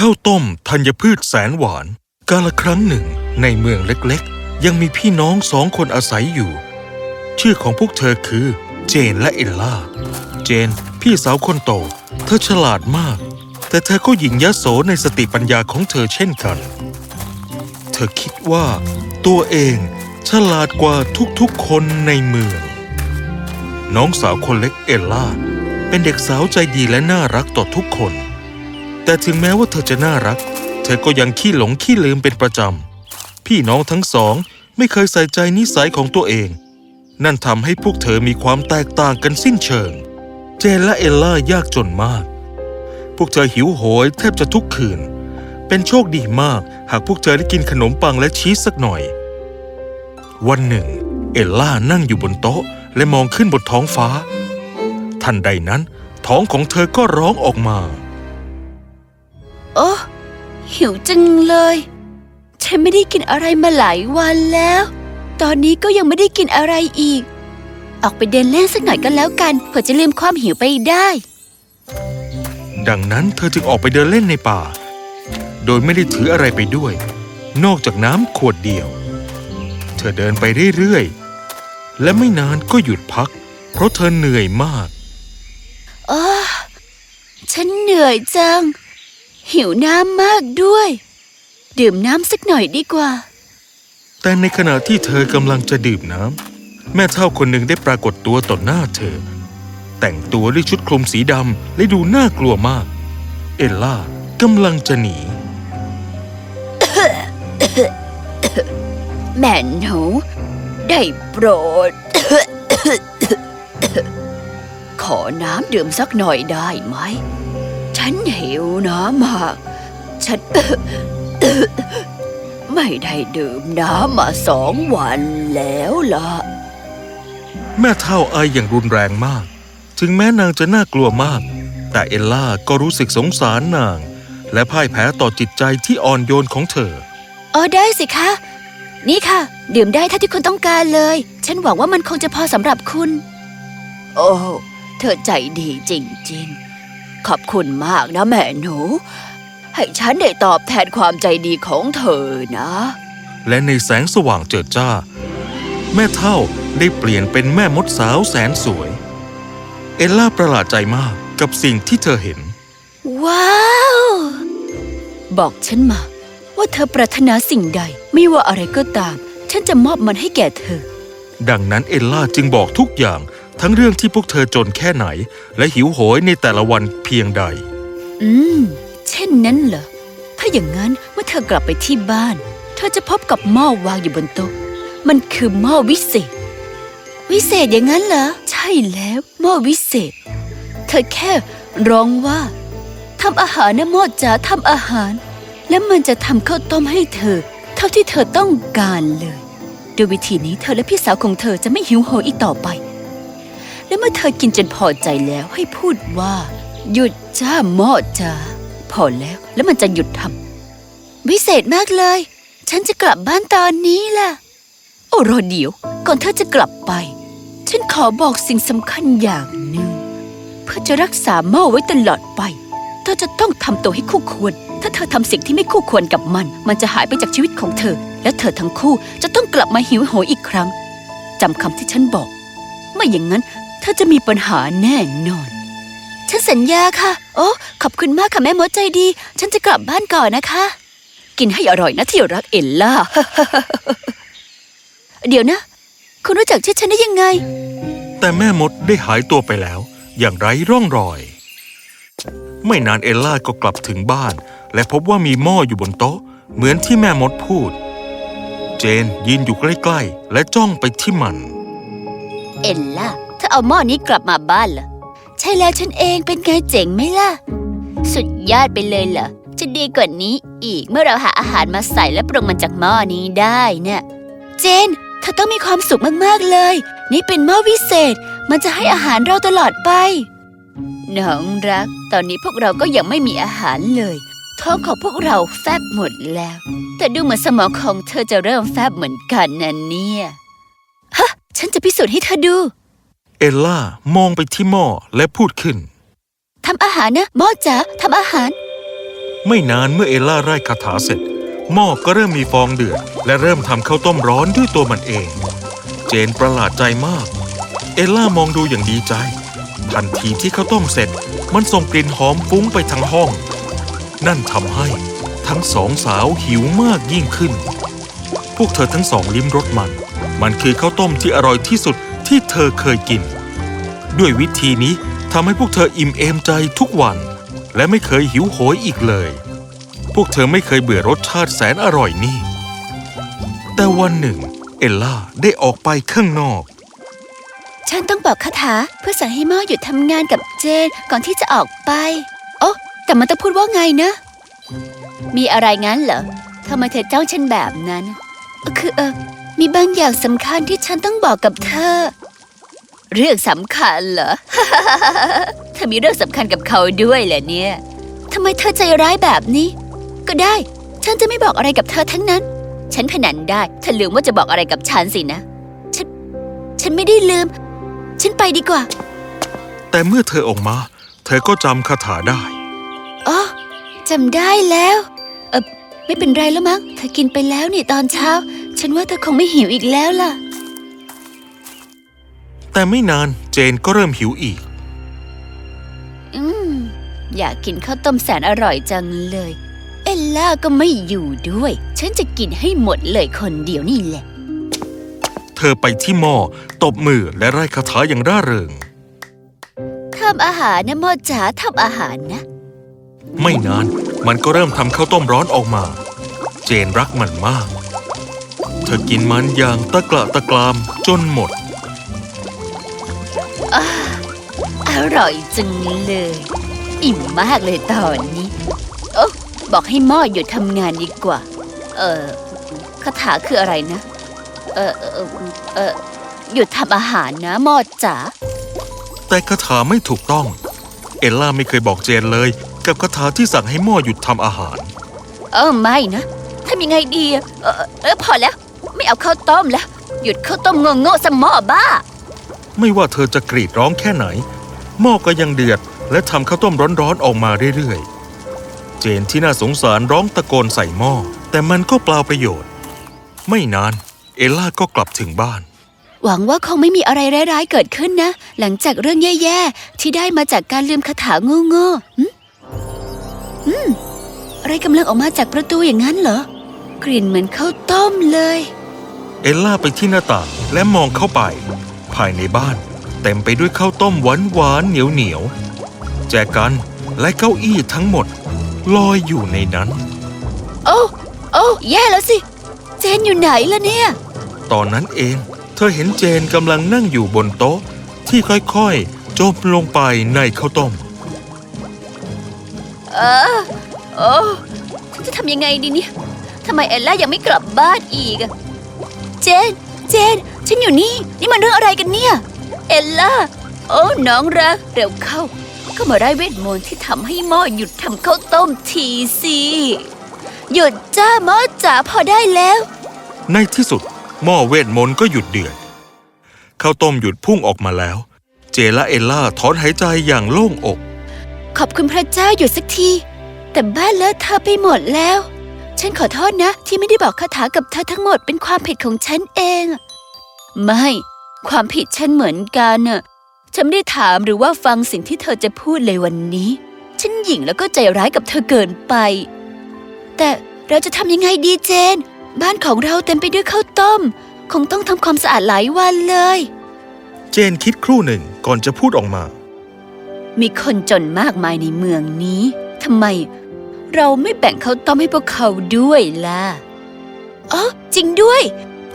ข้าวต้มธัญพืชแสนหวาน กาลครั้งหนึ่ง ในเมืองเล็กๆ ยังมีพี่น้องสองคนอาศัยอยู่ ชื่อของพวกเธอคือ เจนและเอลล่า เจน พี่สาวคนโต เธอฉลาดมาก แต่เธอก็หยิ่งยโสในสติปัญญาของเธอเช่นกัน เธอคิดว่าตัวเองฉลาดกว่าทุกๆคนในเมือง น้องสาวคนเล็กเอลล่า เป็นเด็กสาวใจดีและน่ารักต่อทุกคน แต่ถึงแม้ว่าเธอจะน่ารัก เธอก็ยังขี้หลงขี้ลืมเป็นประจำ พี่น้องทั้งสองไม่เคยใส่ใจนิสัยของตัวเอง นั่นทำให้พวกเธอมีความแตกต่างกันสิ้นเชิง เจนและเอลล่ายากจนมาก พวกเธอหิวโหยแทบจะทุกคืน เป็นโชคดีมากหากพวกเธอได้กินขนมปังและชีสสักหน่อย วันหนึ่ง เอลล่านั่งอยู่บนโต๊ะ และมองขึ้นบนท้องฟ้า ทันใดนั้น ท้องของเธอก็ร้องออกมา โอ้หิวจังเลย ฉันไม่ได้กินอะไรมาหลายวันแล้ว ตอนนี้ก็ยังไม่ได้กินอะไรอีก ออกไปเดินเล่นสักหน่อยก็แล้วกันเผื่อจะลืมความหิวไปได้ ดังนั้นเธอจึงออกไปเดินเล่นในป่า โดยไม่ได้ถืออะไรไปด้วย นอกจากน้ำขวดเดียว เธอเดินไปเรื่อยๆ และไม่นานก็หยุดพัก เพราะเธอเหนื่อยมากอ้าฉันเหนื่อยจัง หิวน้ำมากด้วย ดื่มน้ำสักหน่อยดีกว่า แต่ในขณะที่เธอกำลังจะดื่มน้ำแม่เท่าคนหนึ่งได้ปรากฏตัวต่อหน้าเธอ แต่งตัวด้วยชุดคลุมสีดำและดูน่ากลัวมาก เอลล่ากำลังจะหนี แม่หนูได้โปรด ขอน้ำดื่มสักหน่อยได้ไหม ฉันหิวน้ำมาก ฉันไม่ได้ดื่มน้ำมาสองวันแล้วล่ะ แม่เท่าอายอย่างรุนแรงมาก ถึงแม้นางจะน่ากลัวมาก แต่เอลล่าก็รู้สึกสงสารนาง และพ่ายแพ้ต่อจิตใจที่อ่อนโยนของเธอเออได้สิคะ นี่ค่ะ ดื่มได้ถ้าที่คุณต้องการเลย ฉันหวังว่ามันคงจะพอสำหรับคุณ โอ้ เธอใจดีจริง ๆ ขอบคุณมากนะแม่หนู ให้ฉันได้ตอบแทนความใจดีของเธอนะ และในแสงสว่างเจิดจ้า แม่เท่าได้เปลี่ยนเป็นแม่มดสาวแสนสวย เอลล่าประหลาดใจมากกับสิ่งที่เธอเห็น ว้าว บอกฉันมา ว่าเธอปรารถนาสิ่งใด ไม่ว่าอะไรก็ตาม ฉันจะมอบมันให้แก่เธอ ดังนั้นเอลล่าจึงบอกทุกอย่าง ทั้งเรื่องที่พวกเธอจนแค่ไหน และหิวโหยในแต่ละวันเพียงใด อืม เช่นนั้นเหรอ ถ้าอย่างนั้นเมื่อเธอกลับไปที่บ้าน เธอจะพบกับหม้อวางอยู่บนโต๊ะ มันคือหม้อวิเศษ วิเศษอย่างนั้นเหรอ ใช่แล้วหม้อวิเศษ เธอแค่ร้องว่าทำอาหารนะหม้อจ๋าทำอาหาร แล้วมันจะทำข้าวต้มให้เธอ เท่าที่เธอต้องการเลย โดยวิธีนี้เธอและพี่สาวของเธอจะไม่หิวโหยอีกต่อไป และเมื่อเธอกินจนพอใจแล้วให้พูดว่า หยุดจ้าหม้อจ้าพอแล้วแล้วมันจะหยุดทำวิเศษมากเลย ฉันจะกลับบ้านตอนนี้ล่ะ โอ้รอเดี๋ยว ก่อนเธอจะกลับไป ฉันขอบอกสิ่งสำคัญอย่างหนึ่ง เพื่อจะรักษาหม้อไว้ตลอดไป เธอจะต้องทำตัวให้คู่ควร ถ้าเธอทำสิ่งที่ไม่คู่ควรกับมัน มันจะหายไปจากชีวิตของเธอ และเธอทั้งคู่จะต้องกลับมาหิวโหยอีกครั้งจำคำที่ฉันบอก ไม่อย่างนั้น เธอจะมีปัญหาแน่นอน ฉันสัญญาค่ะ โอ้ขอบคุณมากค่ะแม่มดใจดี ฉันจะกลับบ้านก่อนนะคะ กินให้อร่อยนะที่รักเอลล่า เดี๋ยวนะ คุณรู้จักชื่อฉันได้ยังไง แต่แม่มดได้หายตัวไปแล้ว อย่างไร้ร่องรอย ไม่นานเอลล่าก็กลับถึงบ้าน และพบว่ามีหม้ออยู่บนโต๊ะ เหมือนที่แม่มดพูด เจนยืนอยู่ใกล้ๆ และจ้องไปที่มัน เอลล่าเธ อเอาหม้อนี้กลับมาบ้านเหรอ ใช่แล้วฉันเองเป็นไงเจ๋งไหมล่ะ สุดยอดไปเลยเหรอ จะดีกว่านี้อีกเมื่อเราหาอาหารมาใส่และปรุงมันจากหม้อนี้ได้เนี่ย เจนเธอต้องมีความสุขมากๆเลย นี่เป็นหม้อวิเศษ มันจะให้อาหารเราตลอดไป น้องรัก ตอนนี้พวกเราก็ยังไม่มีอาหารเลย ท้องของพวกเราแฟบหมดแล้ว แต่ดูเหมือนสมองของเธอจะเริ่มแฟบเหมือนกันนะเนี่ย ฮะ ฉันจะพิสูจน์ให้เธอดู เอลล่ามองไปที่หม้อและพูดขึ้น ทำอาหารนะหม้อจ๋าทำอาหาร ไม่นานเมื่อเอลล่าไร้คาถาเสร็จ หม้อก็เริ่มมีฟองเดือด และเริ่มทำข้าวต้มร้อนด้วยตัวมันเอง เจนประหลาดใจมาก เอลล่ามองดูอย่างดีใจทันทีที่ข้าวต้มเสร็จ มันส่งกลิ่นหอมฟุ้งไปทั้งห้อง นั่นทำให้ทั้งสองสาวหิวมากยิ่งขึ้น พวกเธอทั้งสองลิ้มรสมัน มันคือข้าวต้มที่อร่อยที่สุด ที่เธอเคยกิน ด้วยวิธีนี้ทำให้พวกเธออิ่มเอมใจทุกวัน และไม่เคยหิวโหยอีกเลย พวกเธอไม่เคยเบื่อรสชาติแสนอร่อยนี่ แต่วันหนึ่ง เอลล่าได้ออกไปข้างนอก ฉันต้องบอกคาถาเพื่อสั่งให้หม้อหยุดทำงานกับเจนก่อนที่จะออกไป โอ้แต่มันต้องพูดว่าไงนะ มีอะไรงั้นเหรอทำไมเธอจ้องฉันแบบนั้น คือเออ มีบางอย่างสำคัญที่ฉันต้องบอกกับเธอ เรื่องสำคัญเหรอ เธอมีเรื่องสำคัญกับเขาด้วยเหรอเนี่ยทำไมเธอใจร้ายแบบนี้ ก็ได้ ฉันจะไม่บอกอะไรกับเธอทั้งนั้น ฉันพนันได้เธอลืมว่าจะบอกอะไรกับฉันสินะ ฉัน ฉันไม่ได้ลืม ฉันไปดีกว่า แต่เมื่อเธอออกมา เธอก็จำคาถาได้อ๋อจำได้แล้ว เออไม่เป็นไรแล้วมั้ง เธอกินไปแล้วนี่ตอนเช้า ฉันว่าเธอคงไม่หิวอีกแล้วล่ะ แต่ไม่นานเจนก็เริ่มหิวอีก อืม อยากกินข้าวต้มแสนอร่อยจังเลย เอลล่าก็ไม่อยู่ด้วย ฉันจะกินให้หมดเลยคนเดียวนี่แหละ เธอไปที่หม้อตบมือและไร้คาถาอย่างร่าเริงทำอาหารนะหมอจ๋าทำอาหารนะ ไม่นานมันก็เริ่มทำข้าวต้มร้อนออกมา เจนรักมันมาก เธอกินมันอย่างตะกละตะกรามจนหมด อร่อยจังเลย อิ่มมากเลยตอนนี้ โอ้บอกให้หม้อหยุดทำงานดีกว่า เออคาถาคืออะไรนะเออเออเออเออหยุดทำอาหารนะหม้อจ๋า แต่คาถาไม่ถูกต้อง เอลล่าไม่เคยบอกเจนเลย กับคาถาที่สั่งให้หม้อหยุดทำอาหาร เออไม่นะทำยังไงดีอะเออเออพอแล้ว ไม่เอาข้าวต้มแล้ว หยุดข้าวต้มโง่ๆสมหม้อบ้า ไม่ว่าเธอจะกรีดร้องแค่ไหน หม้อก็ยังเดือด และทำข้าวต้มร้อนๆออกมาเรื่อยๆ เจนที่น่าสงสารร้องตะโกนใส่หม้อแต่มันก็เปล่าประโยชน์ ไม่นาน เอลล่าก็กลับถึงบ้าน หวังว่าคงไม่มีอะไรร้ายๆเกิดขึ้นนะ หลังจากเรื่องแย่ๆ ที่ได้มาจากการลืมคาถาโง่ๆหึอืมอะไรกำลังออกมาจากประตูอย่างนั้นเหรอกลิ่นเหมือนข้าวต้มเลย เอลล่าไปที่หน้าต่างและมองเข้าไป ภายในบ้าน เต็มไปด้วยข้าวต้มหวานหวานเหนียวเหนียวๆแจกันและเก้าอี้ทั้งหมด ลอยอยู่ในนั้น โอ้โอ้แย่แล้วสิ เจนอยู่ไหนล่ะเนี่ย ตอนนั้นเอง เธอเห็นเจนกำลังนั่งอยู่บนโต๊ะ ที่ค่อยๆจมลงไปในข้าวต้ม เออโอ้ฉันจะทำยังไงดีเนี่ยทำไมเอลล่ายังไม่กลับบ้านอีกอะ เจน เจน ฉันอยู่นี่ นี่มันเรื่องอะไรกันเนี่ย เอลล่า โอ้ น้องรัก เร็วเข้า ก็มาได้เวทมนต์ที่ทำให้หม้อหยุดทำข้าวต้มทีสิหยุดจ้าหม้อจ๋าพอได้แล้ว ในที่สุด หม้อเวทมนต์ก็หยุดเดือดข้าวต้มหยุดพุ่งออกมาแล้ว เจและเอลล่าถอนหายใจอย่างโล่งอก ขอบคุณพระเจ้าหยุดสักที แต่บ้านเลอะเทอะไปหมดแล้ว ฉันขอโทษนะ ที่ไม่ได้บอกคาถากับเธอทั้งหมดเป็นความผิดของฉันเอง ไม่ ความผิดฉันเหมือนกันน่ะฉันไม่ได้ถามหรือว่าฟังสิ่งที่เธอจะพูดเลยวันนี้ ฉันหยิ่งแล้วก็ใจร้ายกับเธอเกินไป แต่เราจะทำยังไงดีเจน บ้านของเราเต็มไปด้วยข้าวต้ม คงต้องทำความสะอาดหลายวันเลย เจนคิดครู่หนึ่งก่อนจะพูดออกมา มีคนจนมากมายในเมืองนี้ทำไม เราไม่แบ่งข้าวต้มให้พวกเขาด้วยล่ะอ๋อจริงด้วย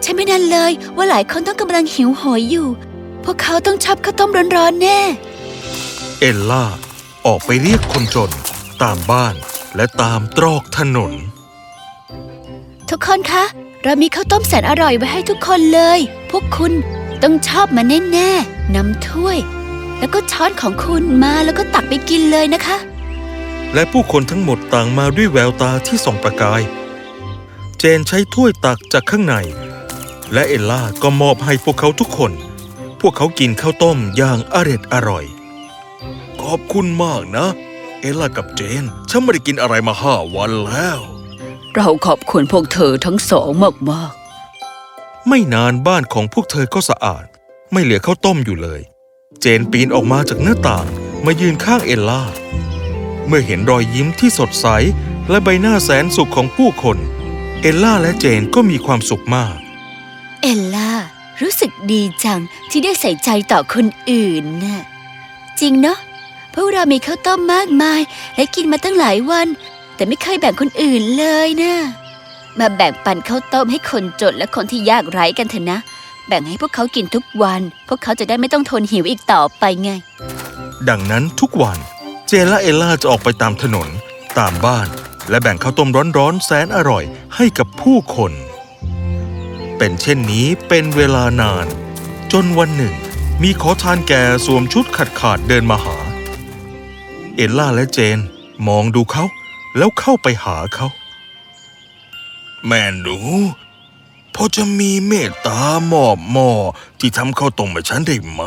ฉันไม่นั่นเลยว่าหลายคนต้องกำลังหิวโหยอยู่ พวกเขาต้องชอบข้าวต้มร้อนๆแน่ เอลล่า ออกไปเรียกคนจน ตามบ้านและตามตรอกถนน ทุกคนคะ เรามีข้าวต้มแสนอร่อยไว้ให้ทุกคนเลย พวกคุณต้องชอบมันแน่ๆนำถ้วย แล้วก็ช้อนของคุณมาแล้วก็ตักไปกินเลยนะคะ และผู้คนทั้งหมดต่างมาด้วยแววตาที่ส่องประกาย เจนใช้ถ้วยตักจากข้างใน และเอลล่าก็มอบให้พวกเขาทุกคน พวกเขากินข้าวต้มอย่างอร็ดอร่อย ขอบคุณมากนะ เอลล่ากับเจน ฉันไม่ได้กินอะไรมาห้าวันแล้ว เราขอบคุณพวกเธอทั้งสองมากไม่นานบ้านของพวกเธอก็สะอาด ไม่เหลือข้าวต้มอยู่เลย เจนปีนออกมาจากหน้าต่างมายืนข้างเอลล่า เมื่อเห็นรอยยิ้มที่สดใส และใบหน้าแสนสุขของผู้คน เอลล่าและเจนก็มีความสุขมากๆเอลล่ารู้สึกดีจังที่ได้ใส่ใจต่อคนอื่นน่ะจริงเนาะพวกเรามีข้าวต้มมากมาย และกินมาตั้งหลายวัน แต่ไม่เคยแบ่งคนอื่นเลยนะมาแบ่งปันข้าวต้มให้คนจนและคนที่ยากไร้กันเถอะนะ แบ่งให้พวกเขากินทุกวัน พวกเขาจะได้ไม่ต้องทนหิวอีกต่อไปไง ดังนั้นทุกวัน เจนและเอลล่าจะออกไปตามถนน ตามบ้าน และแบ่งข้าวต้มร้อนๆแสนอร่อยให้กับผู้คน เป็นเช่นนี้เป็นเวลานาน จนวันหนึ่ง มีขอทานแก่สวมชุดขาดขาดๆเดินมาหา เอลล่าและเจนมองดูเขาแล้วเข้าไปหาเขา แม่หนูพอจะมีเมตตามอบหมอที่ทำข้าวต้มให้ฉันได้ไหม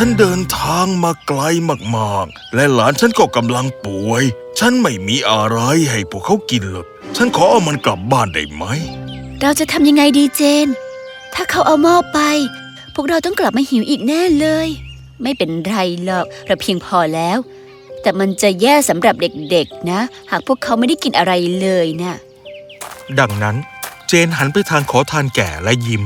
ฉันเดินทางมาไกลมากๆ และหลานฉันก็กำลังป่วย ฉันไม่มีอะไรให้พวกเขากินเลยฉันขอเอามันกลับบ้านได้ไหม เราจะทำยังไงดีเจน ถ้าเขาเอาหม้อไป พวกเราต้องกลับมาหิวอีกแน่เลย ไม่เป็นไรหรอกเราเพียงพอแล้ว แต่มันจะแย่สำหรับเด็กๆนะ หากพวกเขาไม่ได้กินอะไรเลยนะดังนั้น เจนหันไปทางขอทานแก่และยิ้ม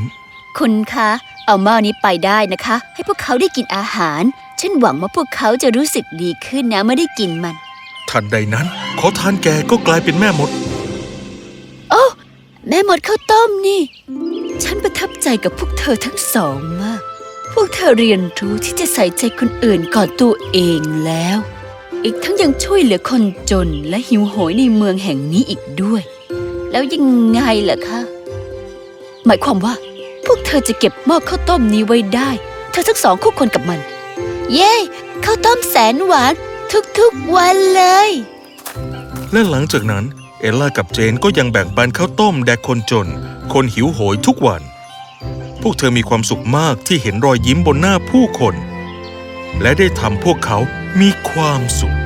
คุณคะ เอาหม้อนี้ไปได้นะคะ ให้พวกเขาได้กินอาหาร ฉันหวังว่าพวกเขาจะรู้สึกดีขึ้นนะเมื่อได้กินมัน ทันใดนั้น ขอทานแก่ก็กลายเป็นแม่มดแม่หมดข้าวต้มนี่ ฉันประทับใจกับพวกเธอทั้งสองมาก พวกเธอเรียนรู้ที่จะใส่ใจคนอื่นก่อนตัวเองแล้ว อีกทั้งยังช่วยเหลือคนจนและหิวโหยในเมืองแห่งนี้อีกด้วย แล้วยังไงล่ะคะหมายความว่า พวกเธอจะเก็บหม้อข้าวต้มนี้ไว้ได้ เธอทั้งสองคู่ควรกับมัน เย้ข้าวต้มแสนหวาน ทุกๆวันเลย และหลังจากนั้น เอลล่ากับเจนก็ยังแบ่งปันข้าวต้มแด่คนจน คนหิวโหยทุกวัน พวกเธอมีความสุขมากที่เห็นรอยยิ้มบนหน้าผู้คน และได้ทำพวกเขามีความสุข